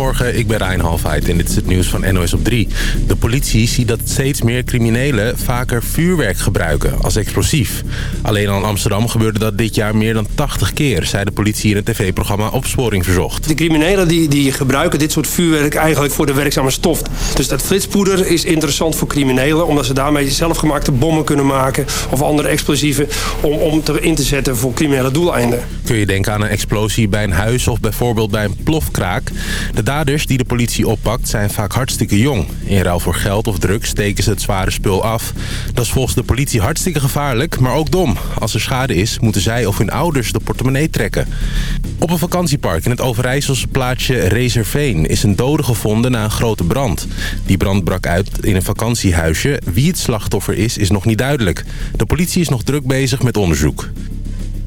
Goedemorgen, ik ben Rijn Halfheid en dit is het nieuws van NOS op 3. De politie ziet dat steeds meer criminelen vaker vuurwerk gebruiken als explosief. Alleen al in Amsterdam gebeurde dat dit jaar meer dan 80 keer... zei de politie in het tv-programma Opsporing Verzocht. De criminelen die, die gebruiken dit soort vuurwerk eigenlijk voor de werkzame stof. Dus dat flitspoeder is interessant voor criminelen... omdat ze daarmee zelfgemaakte bommen kunnen maken... of andere explosieven om, om te, in te zetten voor criminele doeleinden. Kun je denken aan een explosie bij een huis of bijvoorbeeld bij een plofkraak. De daders die de politie oppakt zijn vaak hartstikke jong. In ruil voor geld of drugs steken ze het zware spul af. Dat is volgens de politie hartstikke gevaarlijk, maar ook dom. Als er schade is, moeten zij of hun ouders de portemonnee trekken. Op een vakantiepark in het Overijsselse plaatsje Reserveen is een dode gevonden na een grote brand. Die brand brak uit in een vakantiehuisje. Wie het slachtoffer is, is nog niet duidelijk. De politie is nog druk bezig met onderzoek.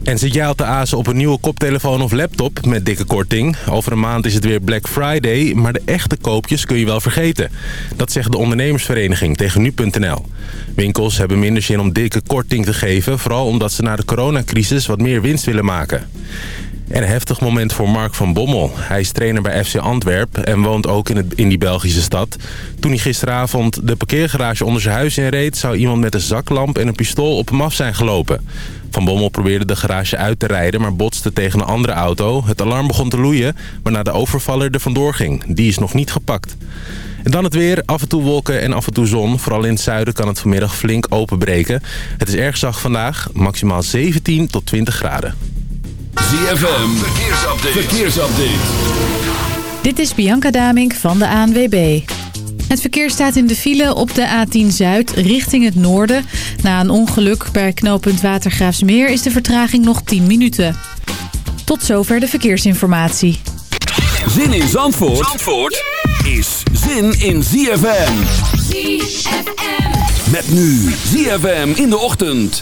En zit jij al te azen op een nieuwe koptelefoon of laptop met dikke korting? Over een maand is het weer Black Friday, maar de echte koopjes kun je wel vergeten. Dat zegt de ondernemersvereniging tegen nu.nl. Winkels hebben minder zin om dikke korting te geven... vooral omdat ze na de coronacrisis wat meer winst willen maken. En een heftig moment voor Mark van Bommel. Hij is trainer bij FC Antwerp en woont ook in, het, in die Belgische stad. Toen hij gisteravond de parkeergarage onder zijn huis inreed... zou iemand met een zaklamp en een pistool op hem af zijn gelopen. Van Bommel probeerde de garage uit te rijden, maar botste tegen een andere auto. Het alarm begon te loeien, waarna de overvaller er vandoor ging. Die is nog niet gepakt. En dan het weer. Af en toe wolken en af en toe zon. Vooral in het zuiden kan het vanmiddag flink openbreken. Het is erg zacht vandaag. Maximaal 17 tot 20 graden. ZFM. Verkeersupdate. Verkeersupdate. Dit is Bianca Damink van de ANWB. Het verkeer staat in de file op de A10 Zuid richting het noorden. Na een ongeluk bij knooppunt Watergraafsmeer is de vertraging nog 10 minuten. Tot zover de verkeersinformatie. Zin in Zandvoort, Zandvoort is zin in ZFM. ZFM. Met nu ZFM in de ochtend.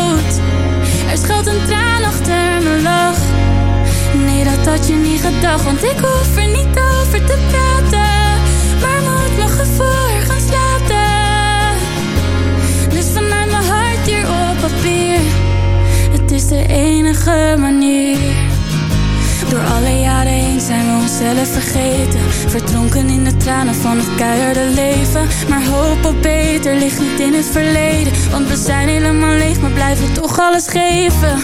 Dat had je niet gedacht, want ik hoef er niet over te praten. Maar moet mijn gevoel gaan slapen. Dus vanuit mijn hart hier op papier. Het is de enige manier. Door alle jaren heen zijn we onszelf vergeten. Verdronken in de tranen van het keiharde leven. Maar hoop op beter ligt niet in het verleden. Want we zijn helemaal leeg, maar blijven toch alles geven.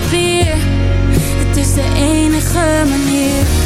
Papier. Het is de enige manier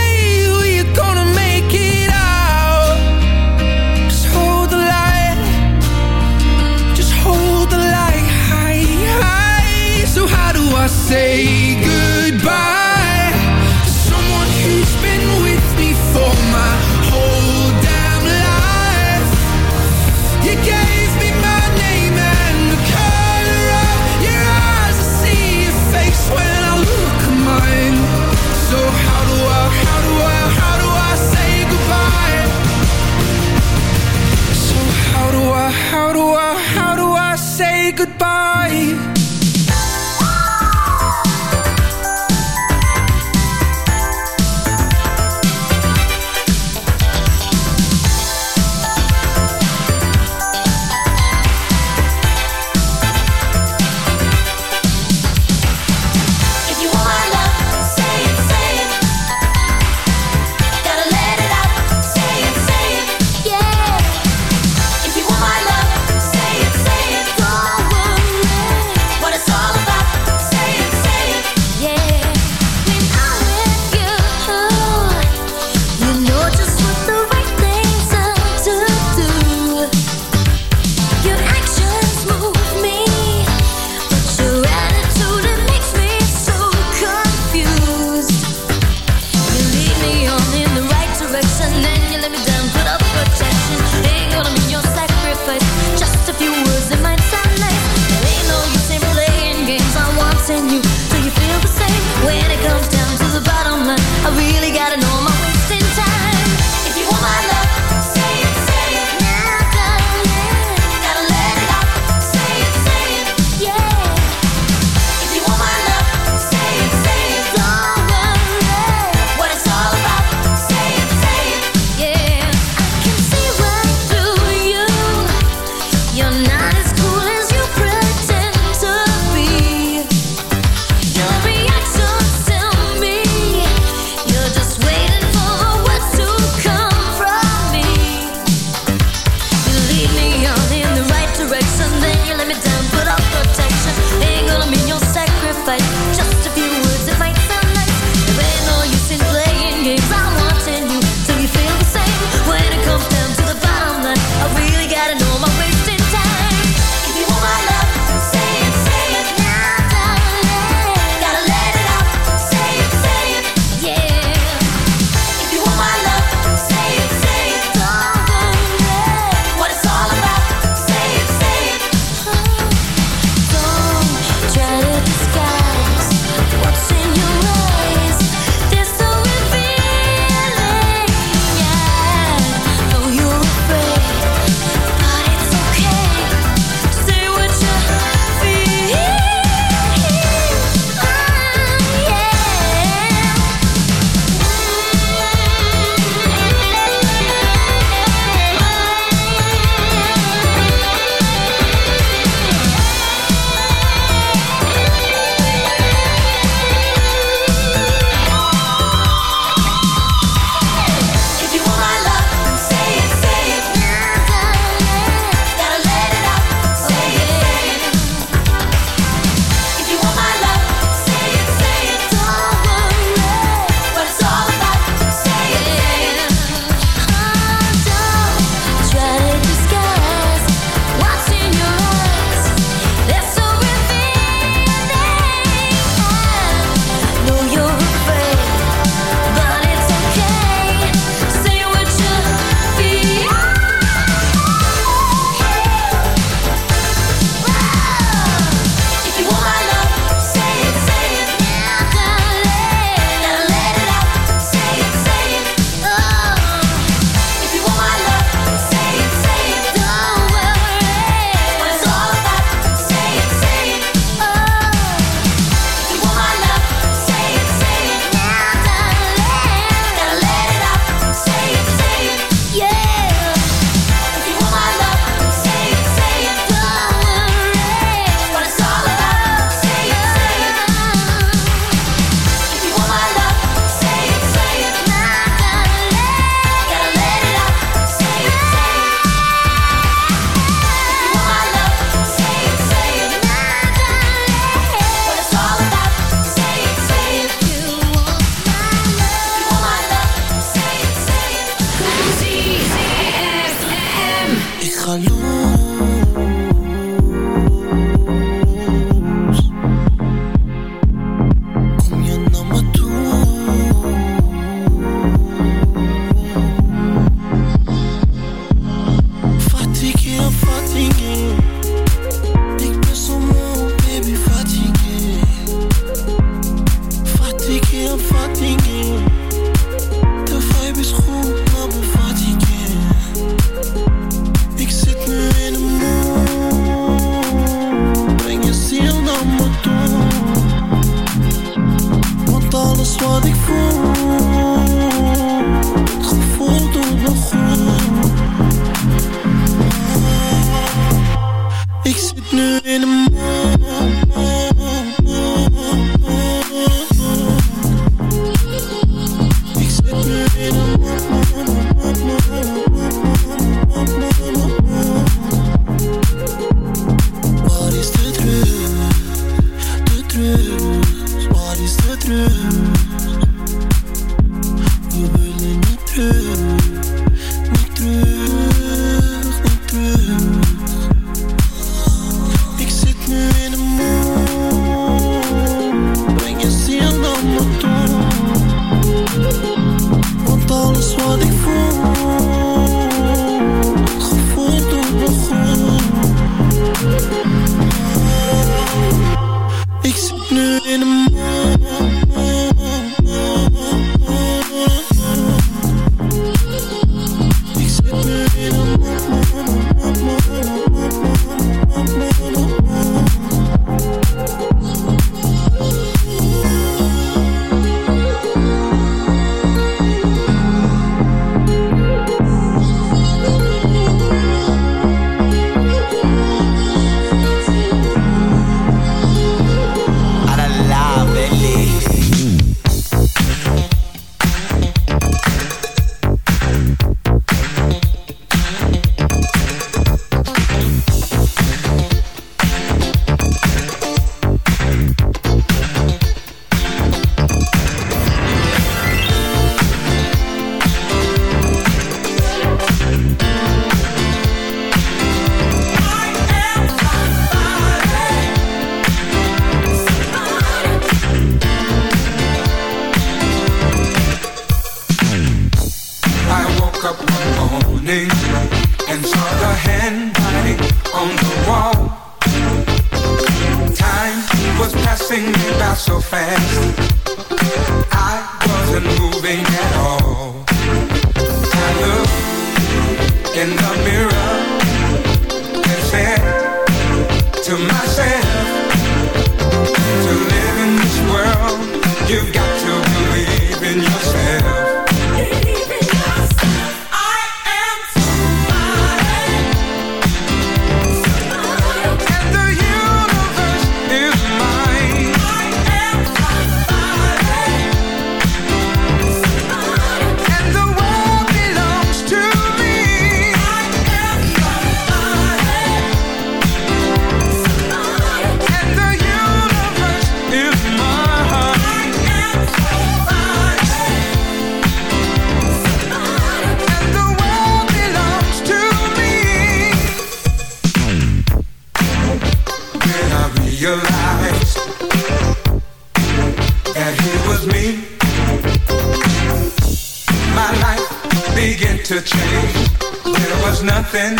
begin to change. There was nothing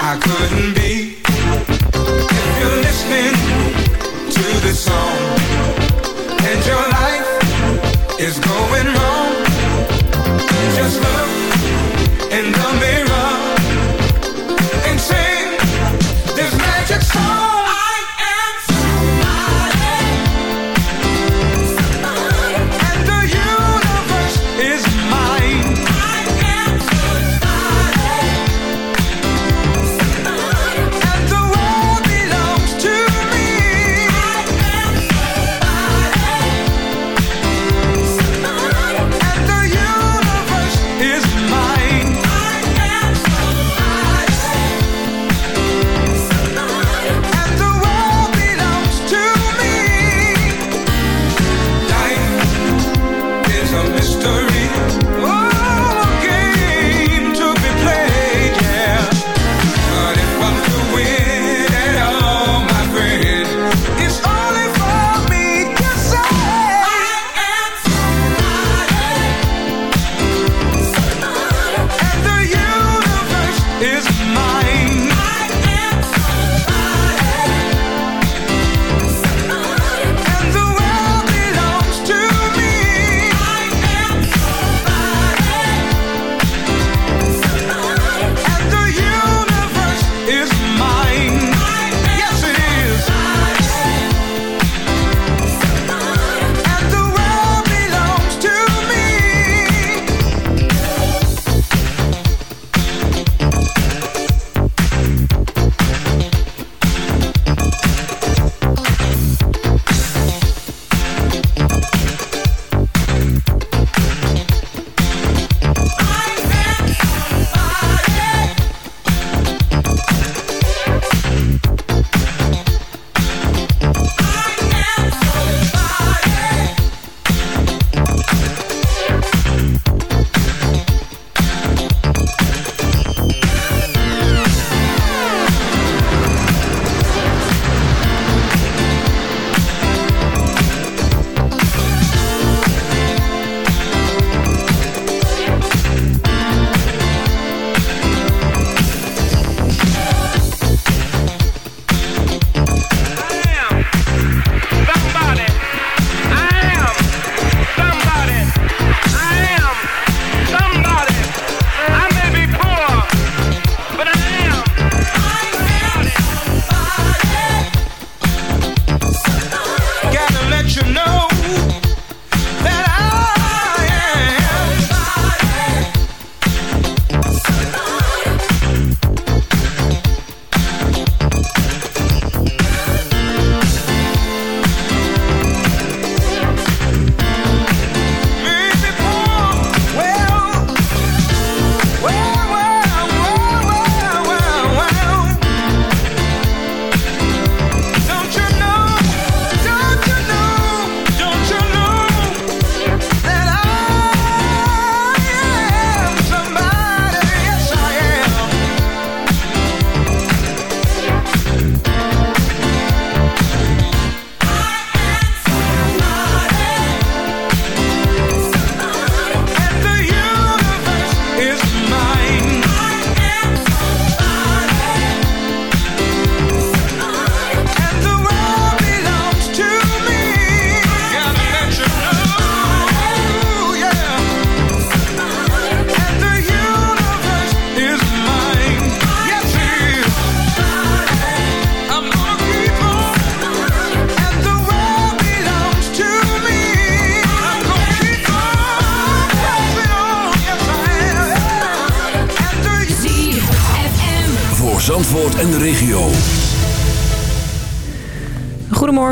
I couldn't be. If you're listening to this song and your life is going wrong, just look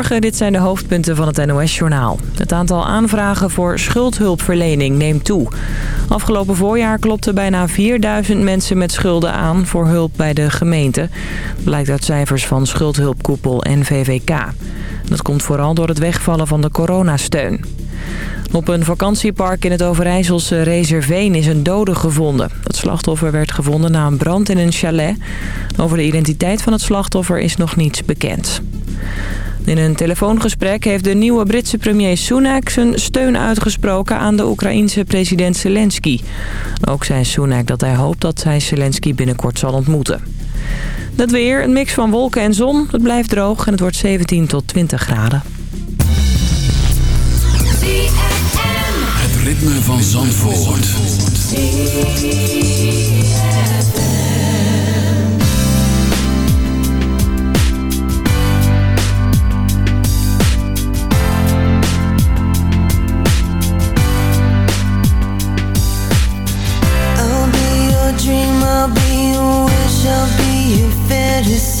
Dit zijn de hoofdpunten van het NOS-journaal. Het aantal aanvragen voor schuldhulpverlening neemt toe. Afgelopen voorjaar klopten bijna 4000 mensen met schulden aan voor hulp bij de gemeente. Blijkt uit cijfers van Schuldhulpkoepel NVVK. Dat komt vooral door het wegvallen van de coronasteun. Op een vakantiepark in het Overijsselse Reserveen is een dode gevonden. Het slachtoffer werd gevonden na een brand in een chalet. Over de identiteit van het slachtoffer is nog niets bekend. In een telefoongesprek heeft de nieuwe Britse premier Sunak zijn steun uitgesproken aan de Oekraïense president Zelensky. Ook zei Sunak dat hij hoopt dat hij Zelensky binnenkort zal ontmoeten. Dat weer, een mix van wolken en zon. Het blijft droog en het wordt 17 tot 20 graden. Het ritme van Zandvoort. majesté.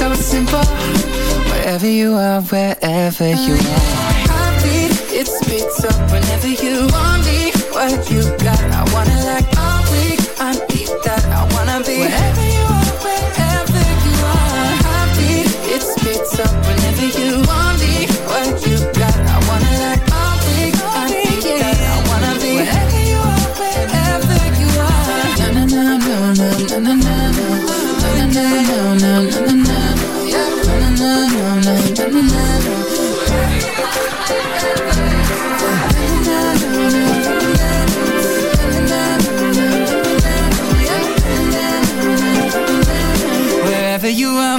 so simple. Wherever you are, wherever you are. Heartbeat, it speeds up whenever you want me. What you got, I wanna like all week. I need that, I wanna be wherever Whether you are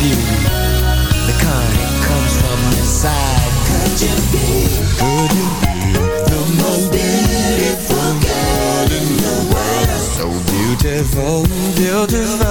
beauty, the kind that comes from inside. Could you be? Could you be the most beautiful girl in the world? So beautiful, beautiful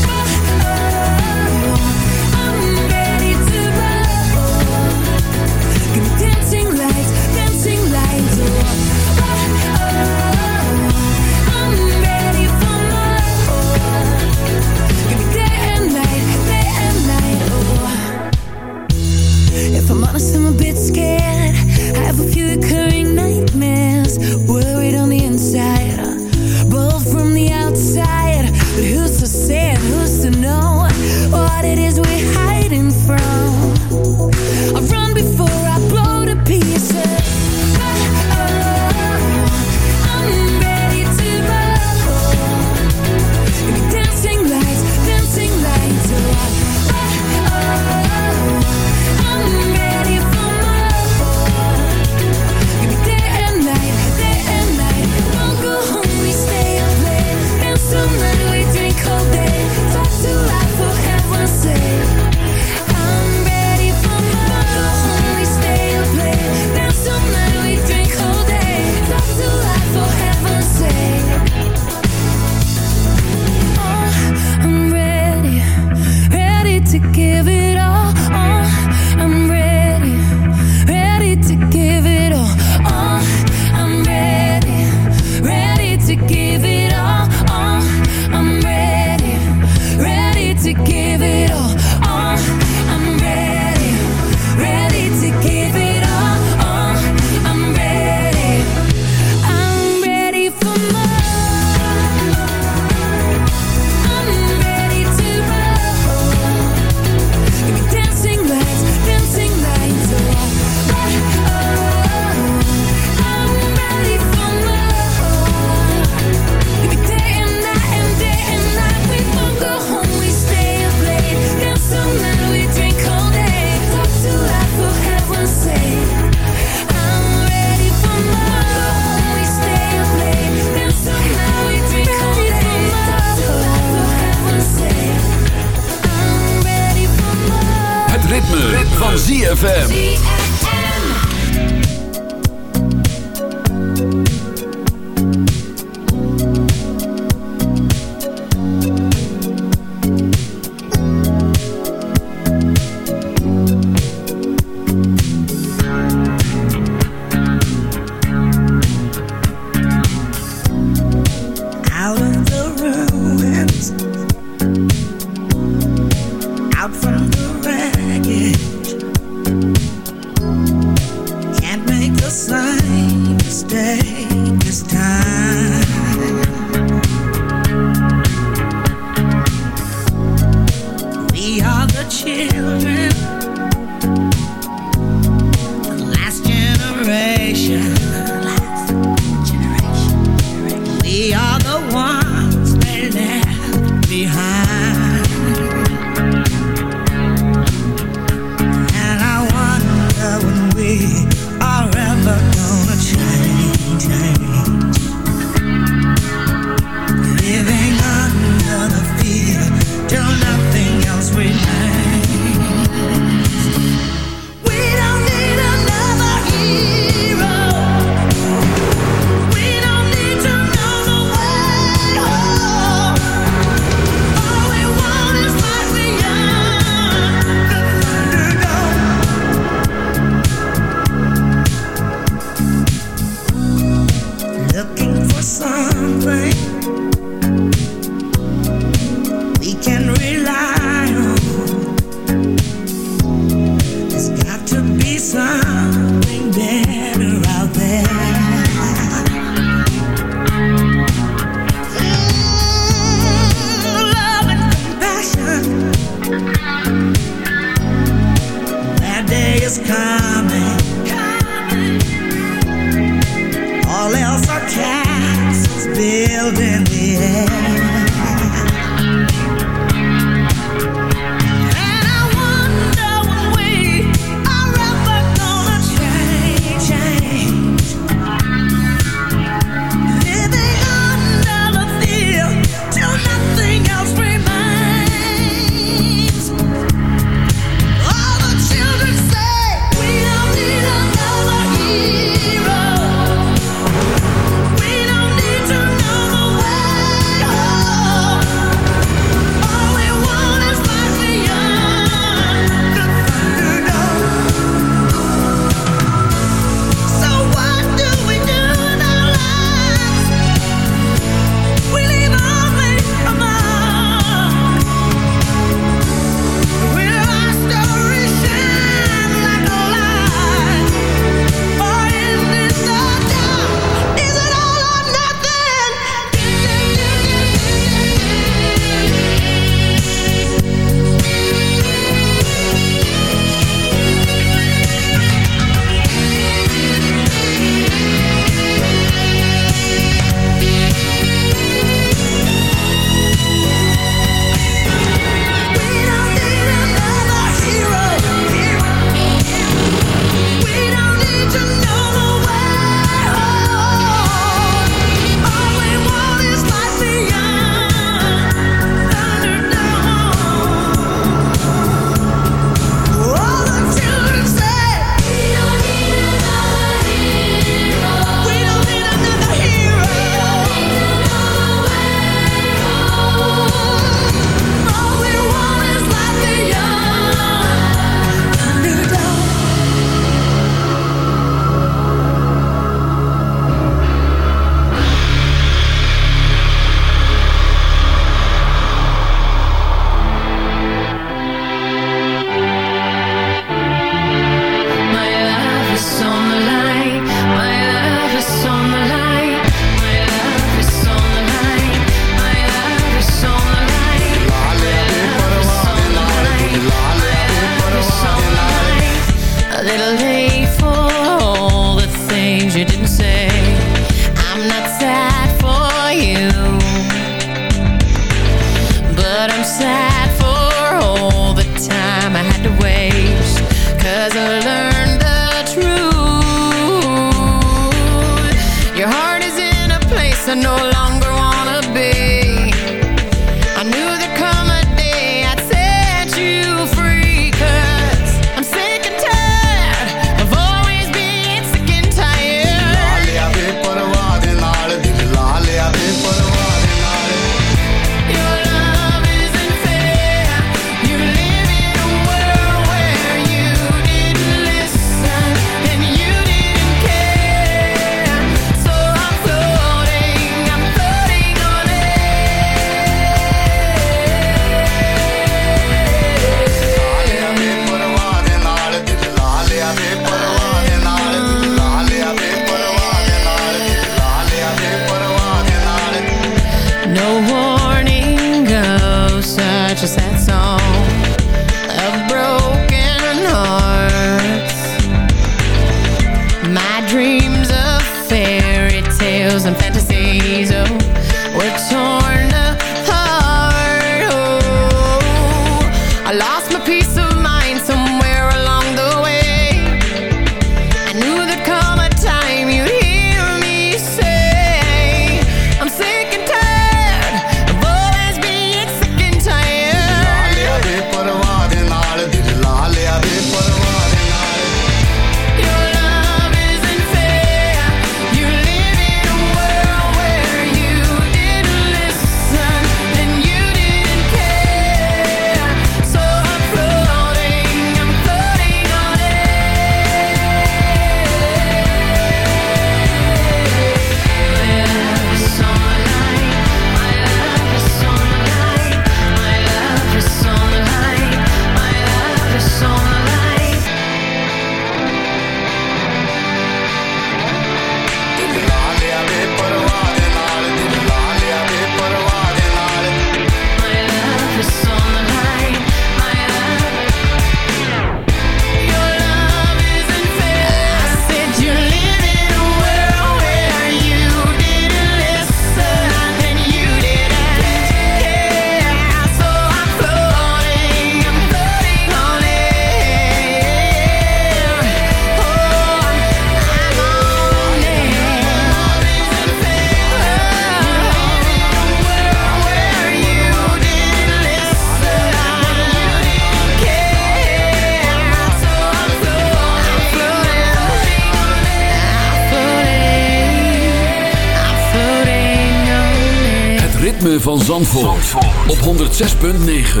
op 106.9.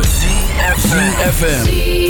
FM.